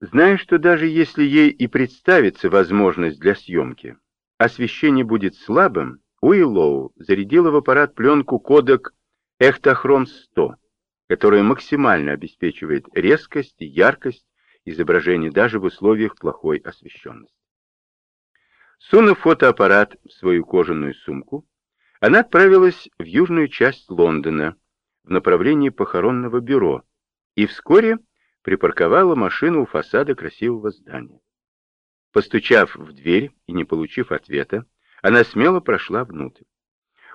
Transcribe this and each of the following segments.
Зная, что даже если ей и представится возможность для съемки, освещение будет слабым, Уиллоу зарядила в аппарат пленку кодек Эхтохром-100, которая максимально обеспечивает резкость и яркость изображения даже в условиях плохой освещенности. Сунув фотоаппарат в свою кожаную сумку, она отправилась в южную часть Лондона в направлении похоронного бюро и вскоре припарковала машину у фасада красивого здания. Постучав в дверь и не получив ответа, она смело прошла внутрь.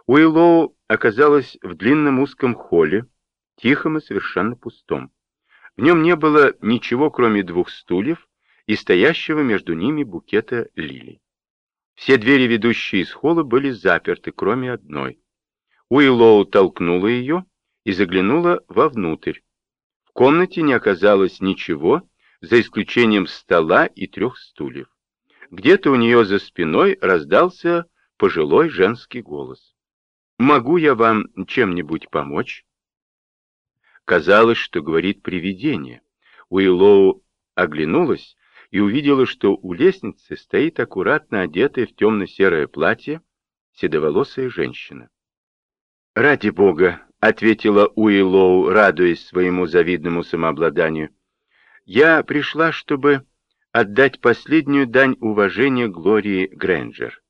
Уиллоу оказалась в длинном узком холле, тихом и совершенно пустом. В нем не было ничего, кроме двух стульев и стоящего между ними букета лилий. Все двери, ведущие из холла, были заперты, кроме одной. Уиллоу толкнула ее и заглянула вовнутрь. В комнате не оказалось ничего, за исключением стола и трех стульев. Где-то у нее за спиной раздался пожилой женский голос. «Могу я вам чем-нибудь помочь?» Казалось, что говорит привидение. Уиллоу оглянулась и увидела, что у лестницы стоит аккуратно одетая в темно-серое платье седоволосая женщина. «Ради бога!» — ответила Уиллоу, радуясь своему завидному самообладанию. «Я пришла, чтобы отдать последнюю дань уважения Глории Грэнджер».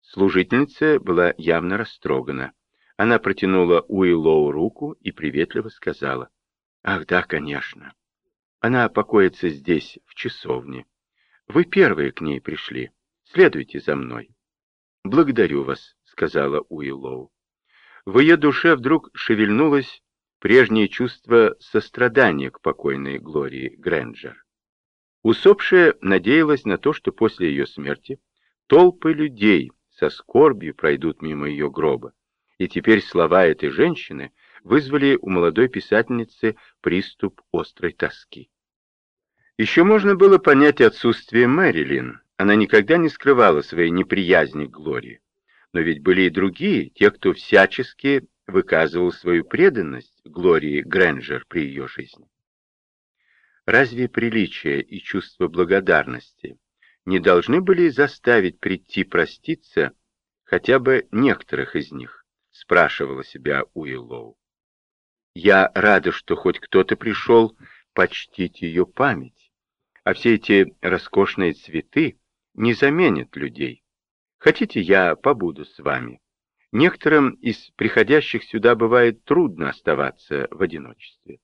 Служительница была явно растрогана. Она протянула Уиллоу руку и приветливо сказала. «Ах, да, конечно. Она покоится здесь, в часовне. Вы первые к ней пришли. Следуйте за мной». «Благодарю вас», — сказала Уиллоу. В ее душе вдруг шевельнулось прежнее чувство сострадания к покойной Глории Грэнджер. Усопшая надеялась на то, что после ее смерти толпы людей со скорбью пройдут мимо ее гроба, и теперь слова этой женщины вызвали у молодой писательницы приступ острой тоски. Еще можно было понять отсутствие Мэрилин, она никогда не скрывала своей неприязни к Глории. Но ведь были и другие, те, кто всячески выказывал свою преданность Глории Грэнджер при ее жизни. Разве приличие и чувство благодарности не должны были заставить прийти проститься хотя бы некоторых из них, спрашивала себя Уиллоу. Я рада, что хоть кто-то пришел почтить ее память, а все эти роскошные цветы не заменят людей. Хотите, я побуду с вами? Некоторым из приходящих сюда бывает трудно оставаться в одиночестве.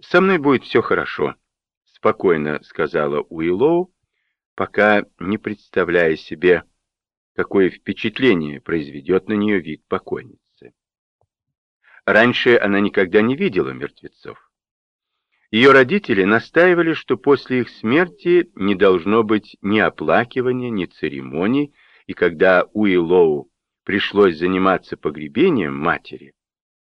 «Со мной будет все хорошо», — спокойно сказала Уиллоу, пока не представляя себе, какое впечатление произведет на нее вид покойницы. Раньше она никогда не видела мертвецов. Ее родители настаивали, что после их смерти не должно быть ни оплакивания, ни церемоний, и когда Уиллоу пришлось заниматься погребением матери,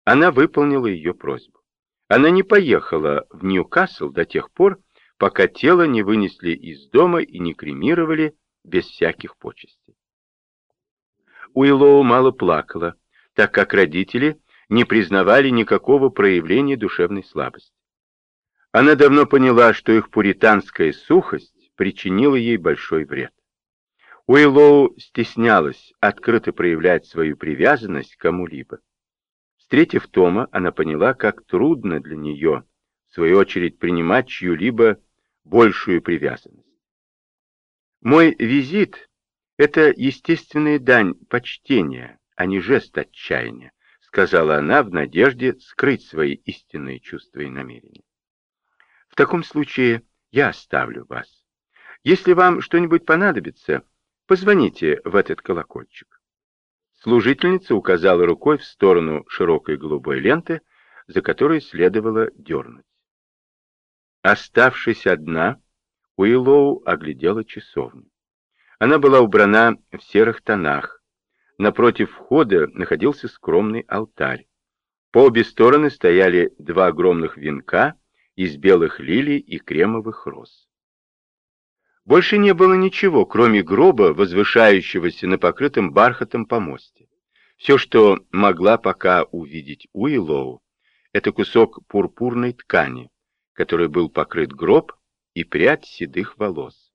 она выполнила ее просьбу. Она не поехала в Ньюкасл до тех пор, пока тело не вынесли из дома и не кремировали без всяких почестей. Уиллоу мало плакала, так как родители не признавали никакого проявления душевной слабости. Она давно поняла, что их пуританская сухость причинила ей большой вред. Уиллоу стеснялась открыто проявлять свою привязанность кому-либо. Встретив Тома, она поняла, как трудно для нее, в свою очередь, принимать чью-либо большую привязанность. Мой визит — это естественная дань почтения, а не жест отчаяния, сказала она в надежде скрыть свои истинные чувства и намерения. В таком случае я оставлю вас. Если вам что-нибудь понадобится, позвоните в этот колокольчик. Служительница указала рукой в сторону широкой голубой ленты, за которой следовало дернуть. Оставшись одна, Уиллоу оглядела часовню. Она была убрана в серых тонах. Напротив входа находился скромный алтарь. По обе стороны стояли два огромных венка — из белых лилий и кремовых роз. Больше не было ничего, кроме гроба, возвышающегося на покрытом бархатом помосте. Все, что могла пока увидеть Уиллоу, это кусок пурпурной ткани, который был покрыт гроб и прядь седых волос.